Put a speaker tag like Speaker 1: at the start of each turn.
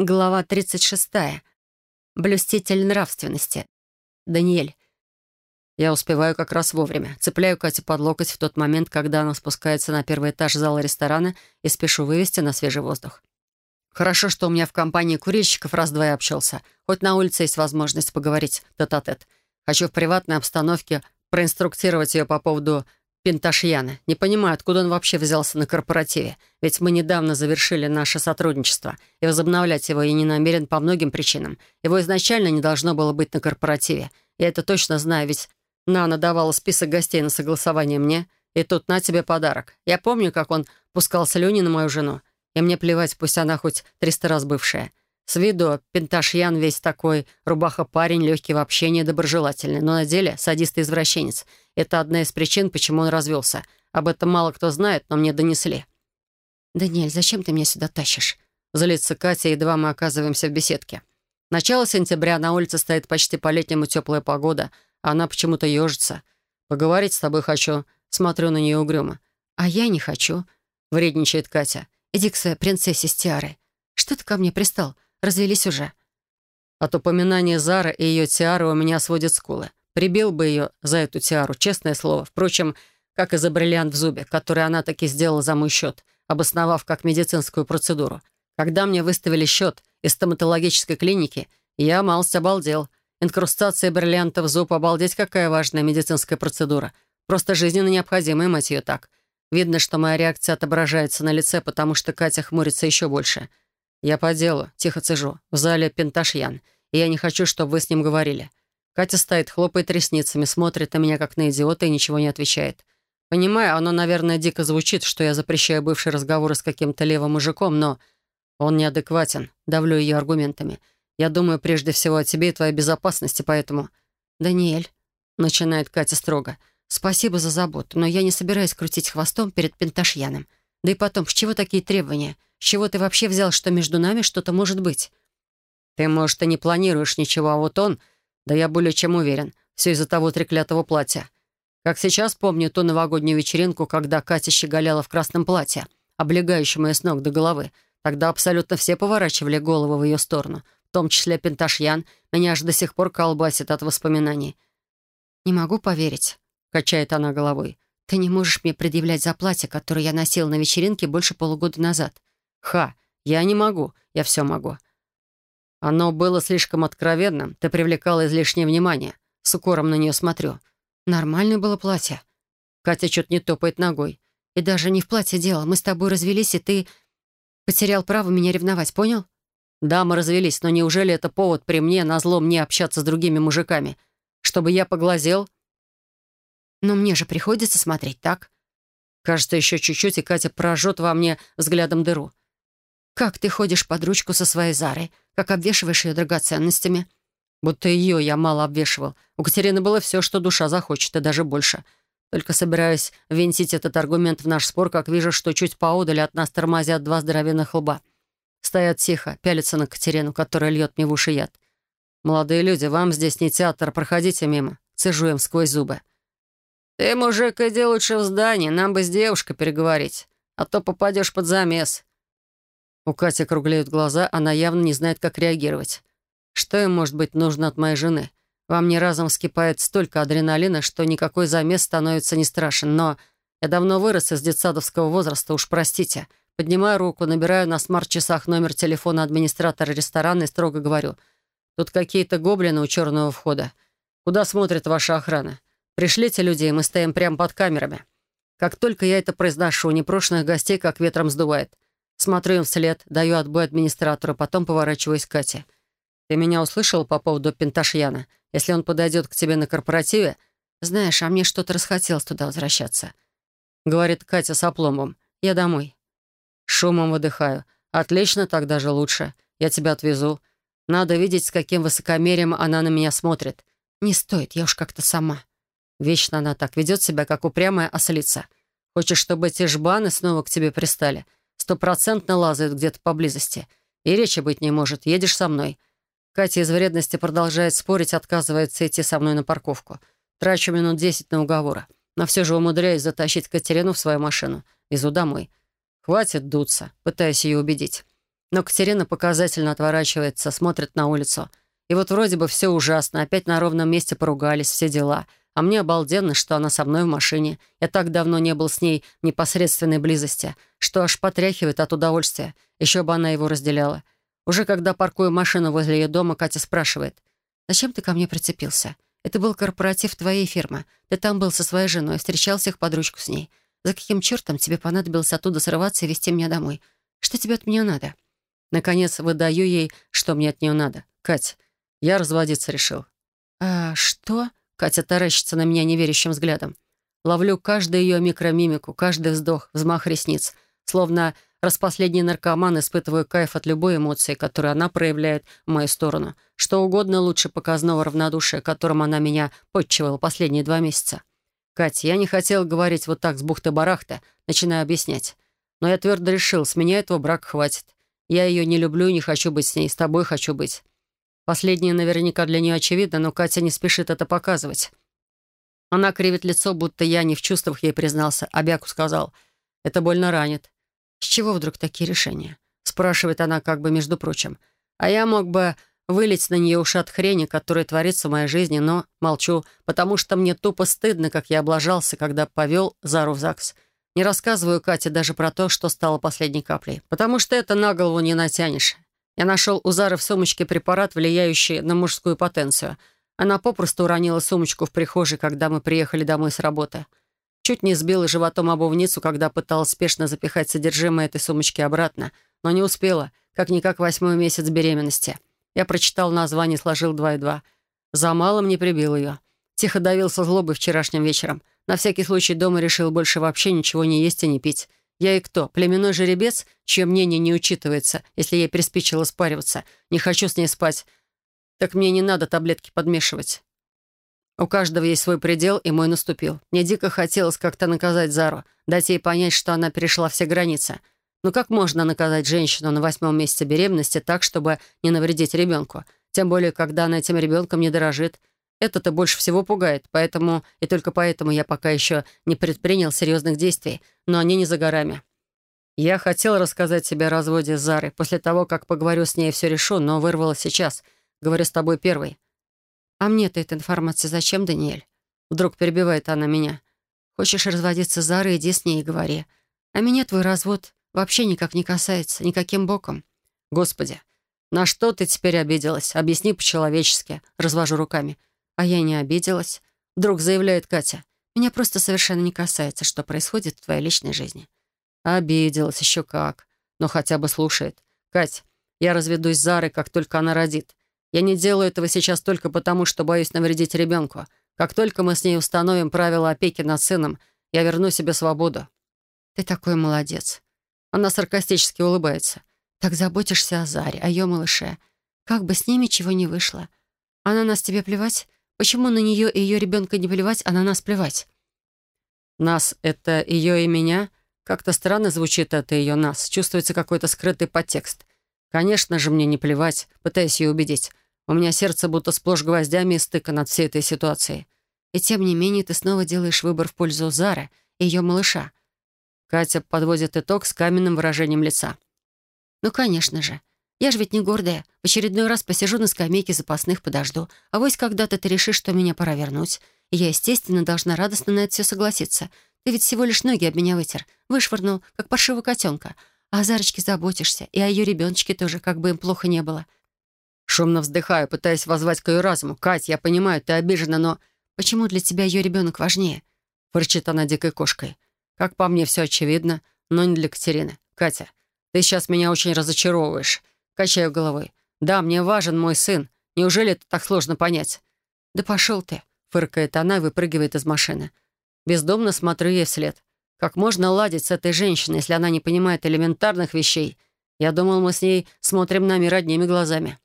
Speaker 1: Глава 36. Блюститель нравственности. Даниэль. Я успеваю как раз вовремя. Цепляю Катю под локоть в тот момент, когда она спускается на первый этаж зала ресторана и спешу вывести на свежий воздух. Хорошо, что у меня в компании курильщиков раз-два и общался. Хоть на улице есть возможность поговорить тет-а-тет. -тет. Хочу в приватной обстановке проинструктировать ее по поводу Пенташьяна. Не понимаю, откуда он вообще взялся на корпоративе. Ведь мы недавно завершили наше сотрудничество, и возобновлять его я не намерен по многим причинам. Его изначально не должно было быть на корпоративе. Я это точно знаю, ведь Нана давала список гостей на согласование мне, и тут на тебе подарок. Я помню, как он пускал слюни на мою жену, и мне плевать, пусть она хоть триста раз бывшая. С виду Пенташьян весь такой, рубаха-парень, легкий в общении, доброжелательный, но на деле садист и извращенец. Это одна из причин, почему он развелся. Об этом мало кто знает, но мне донесли.
Speaker 2: «Даниэль, зачем ты меня сюда тащишь?»
Speaker 1: Злится Катя, едва мы оказываемся в беседке. Начало сентября, на улице стоит почти по-летнему теплая погода, а она почему-то ежится. «Поговорить с тобой хочу». Смотрю на нее угрюмо.
Speaker 2: «А я не хочу», —
Speaker 1: вредничает Катя.
Speaker 2: «Иди к своей принцессе с тиарой. Что ты ко мне пристал?» Развелись уже».
Speaker 1: От упоминания Зары и ее тиары у меня сводит скулы. Прибил бы ее за эту тиару, честное слово. Впрочем, как и за бриллиант в зубе, который она таки сделала за мой счет, обосновав как медицинскую процедуру. Когда мне выставили счет из стоматологической клиники, я малость обалдел. Инкрустация бриллианта в зуб, обалдеть, какая важная медицинская процедура. Просто жизненно необходимая, мать ее так. Видно, что моя реакция отображается на лице, потому что Катя хмурится еще больше — «Я по делу», — тихо цежу. «В зале Пенташьян, и я не хочу, чтобы вы с ним говорили». Катя стоит, хлопает ресницами, смотрит на меня как на идиота и ничего не отвечает. Понимаю, оно, наверное, дико звучит, что я запрещаю бывшие разговоры с каким-то левым мужиком, но он неадекватен, давлю ее аргументами. Я думаю прежде всего о тебе и твоей безопасности, поэтому...
Speaker 2: «Даниэль», —
Speaker 1: начинает Катя строго, —
Speaker 2: «спасибо за заботу, но я не собираюсь крутить хвостом перед Пенташьяном. Да и потом, с чего такие требования? С чего ты вообще взял, что между нами что-то может быть?»
Speaker 1: «Ты, может, и не планируешь ничего, а вот он...» «Да я более чем уверен. Все из-за того треклятого платья. Как сейчас помню ту новогоднюю вечеринку, когда Катя щеголяла в красном платье, облегающем ее с ног до головы. Тогда абсолютно все поворачивали головы в ее сторону, в том числе Пенташьян. Меня аж до сих пор колбасит от воспоминаний.
Speaker 2: «Не могу поверить», — качает она головой. «Ты не можешь мне предъявлять за платье, которое я носила на вечеринке больше полугода назад.
Speaker 1: Ха, я не могу, я все могу. Оно было слишком откровенным, ты привлекала излишнее внимание. С укором на нее смотрю.
Speaker 2: Нормальное было платье.
Speaker 1: Катя что-то не топает ногой.
Speaker 2: И даже не в платье дело. Мы с тобой развелись, и ты потерял право меня ревновать, понял?
Speaker 1: Да, мы развелись, но неужели это повод при мне на зло мне общаться с другими мужиками? Чтобы я поглазел?
Speaker 2: Но мне же приходится смотреть, так?
Speaker 1: Кажется, еще чуть-чуть, и Катя прожжет во мне взглядом дыру.
Speaker 2: Как ты ходишь под ручку со своей Зарой? Как обвешиваешь ее драгоценностями?»
Speaker 1: Будто ее я мало обвешивал. У Катерины было все, что душа захочет, и даже больше. Только собираюсь винтить этот аргумент в наш спор, как вижу, что чуть поодаль от нас тормозят два здоровенных лба. Стоят тихо, пялятся на Катерину, которая льет мне в уши яд. «Молодые люди, вам здесь не театр, проходите мимо». Цежу им сквозь зубы. «Ты, мужик, иди лучше в здание, нам бы с девушкой переговорить, а то попадешь под замес», у Кати округляют глаза, она явно не знает, как реагировать. Что им может быть нужно от моей жены? Во мне разом вскипает столько адреналина, что никакой замес становится не страшен. Но я давно вырос из детсадовского возраста, уж простите. Поднимаю руку, набираю на смарт-часах номер телефона администратора ресторана и строго говорю. Тут какие-то гоблины у черного входа. Куда смотрит ваша охрана? Пришлите людей, мы стоим прямо под камерами. Как только я это произношу, непрошенных гостей как ветром сдувает. Смотрю им вслед, даю отбой администратору, потом поворачиваюсь к Кате. «Ты меня услышал по поводу Пенташьяна? Если он подойдет к тебе на корпоративе...»
Speaker 2: «Знаешь, а мне что-то расхотелось туда возвращаться», —
Speaker 1: говорит Катя с опломбом. «Я домой». Шумом выдыхаю. «Отлично, так даже лучше. Я тебя отвезу. Надо видеть, с каким высокомерием она на меня смотрит.
Speaker 2: Не стоит, я уж как-то сама».
Speaker 1: Вечно она так ведет себя, как упрямая ослица. Хочешь, чтобы эти жбаны снова к тебе пристали? Стопроцентно лазает где-то поблизости. И речи быть не может. Едешь со мной. Катя из вредности продолжает спорить, отказывается идти со мной на парковку. Трачу минут десять на уговоры. Но все же умудряюсь затащить Катерину в свою машину. Везу домой. Хватит дуться, пытаясь ее убедить. Но Катерина показательно отворачивается, смотрит на улицу. И вот вроде бы все ужасно, опять на ровном месте поругались, все дела. А мне обалденно, что она со мной в машине. Я так давно не был с ней в непосредственной близости, что аж потряхивает от удовольствия. Еще бы она его разделяла. Уже когда паркую машину возле ее дома, Катя спрашивает. «Зачем ты ко мне прицепился? Это был корпоратив твоей фирмы. Ты там был со своей женой, встречался их под ручку с ней. За каким чертом тебе понадобилось оттуда срываться и везти меня домой? Что тебе от меня надо?» Наконец, выдаю ей, что мне от нее надо. «Кать, я разводиться решил».
Speaker 2: «А что?»
Speaker 1: Катя таращится на меня неверящим взглядом. Ловлю каждую ее микромимику, каждый вздох, взмах ресниц. Словно Распоследний наркоман испытываю кайф от любой эмоции, которую она проявляет в мою сторону. Что угодно лучше показного равнодушия, которым она меня подчивала последние два месяца. «Катя, я не хотел говорить вот так с бухты-барахта, начинаю объяснять. Но я твердо решил, с меня этого брака хватит. Я ее не люблю, не хочу быть с ней, с тобой хочу быть». Последнее наверняка для нее очевидно, но Катя не спешит это показывать. Она кривит лицо, будто я не в чувствах ей признался, а Бяку сказал. «Это больно ранит. «С чего вдруг такие решения?» — спрашивает она как бы между прочим. А я мог бы вылить на нее ушат хрени, которая творится в моей жизни, но молчу, потому что мне тупо стыдно, как я облажался, когда повел Зару в ЗАГС. Не рассказываю Кате даже про то, что стало последней каплей, потому что это на голову не натянешь. Я нашел у Зары в сумочке препарат, влияющий на мужскую потенцию. Она попросту уронила сумочку в прихожей, когда мы приехали домой с работы. Чуть не сбила животом обувницу, когда пыталась спешно запихать содержимое этой сумочки обратно, но не успела, как-никак восьмой месяц беременности. Я прочитал название, сложил два и два. За малым не прибил ее. Тихо давился злобой вчерашним вечером. На всякий случай дома решил больше вообще ничего не есть и не пить. Я и кто? Племенной жеребец, чье мнение не учитывается, если ей приспичило спариваться. Не хочу с ней спать. Так мне не надо таблетки подмешивать. У каждого есть свой предел, и мой наступил. Мне дико хотелось как-то наказать Зару, дать ей понять, что она перешла все границы. Но как можно наказать женщину на восьмом месяце беременности так, чтобы не навредить ребенку? Тем более, когда она этим ребенком не дорожит. Это-то больше всего пугает, поэтому и только поэтому я пока еще не предпринял серьезных действий, но они не за горами. Я хотел рассказать тебе о разводе с Зарой. После того, как поговорю с ней, все решу, но вырвало сейчас. Говорю с тобой первой. «А мне-то эта информация зачем, Даниэль?» Вдруг перебивает она меня. «Хочешь разводиться с Зарой, иди с ней и говори. А меня твой развод вообще никак не касается, никаким боком». «Господи, на что ты теперь обиделась? Объясни по-человечески». Развожу руками. «А я не обиделась», — вдруг заявляет Катя. «Меня просто совершенно не касается, что происходит в твоей личной жизни». Обиделась еще как. Но хотя бы слушает. «Кать, я разведусь с Зарой, как только она родит. Я не делаю этого сейчас только потому, что боюсь навредить ребенку. Как только мы с ней установим правила опеки над сыном, я верну себе свободу». «Ты такой молодец». Она саркастически улыбается. «Так заботишься о Заре, о ее малыше. Как бы с ними чего не вышло. А на нас тебе плевать? Почему на нее и ее ребенка не плевать, а на нас плевать?» «Нас — это ее и меня?» Как-то странно звучит это ее «нас». Чувствуется какой-то скрытый подтекст. Конечно же, мне не плевать, пытаясь ее убедить. У меня сердце будто сплошь гвоздями и стыка над всей этой ситуацией. И тем не менее ты снова делаешь выбор в пользу Зары и ее малыша. Катя подводит итог с каменным выражением лица. «Ну, конечно же. Я же ведь не гордая. В очередной раз посижу на скамейке запасных, подожду. А вось когда-то ты решишь, что меня пора вернуть. И я, естественно, должна радостно на это все согласиться. Ты ведь всего лишь ноги об меня вытер, вышвырнул, как паршивого котенка. А о Зарочке заботишься, и о ее ребеночке тоже, как бы им плохо не было. Шумно вздыхаю, пытаясь воззвать к ее разуму. «Кать, я понимаю, ты обижена, но...» «Почему для тебя ее ребенок важнее?» Фырчит она дикой кошкой. «Как по мне, все очевидно, но не для Катерины. Катя, ты сейчас меня очень разочаровываешь». Качаю головой. «Да, мне важен мой сын. Неужели это так сложно понять?» «Да пошел ты», — фыркает она и выпрыгивает из машины. Бездомно смотрю ей вслед. Как можно ладить с этой женщиной, если она не понимает элементарных вещей? Я думал, мы с ней смотрим на мир одними глазами.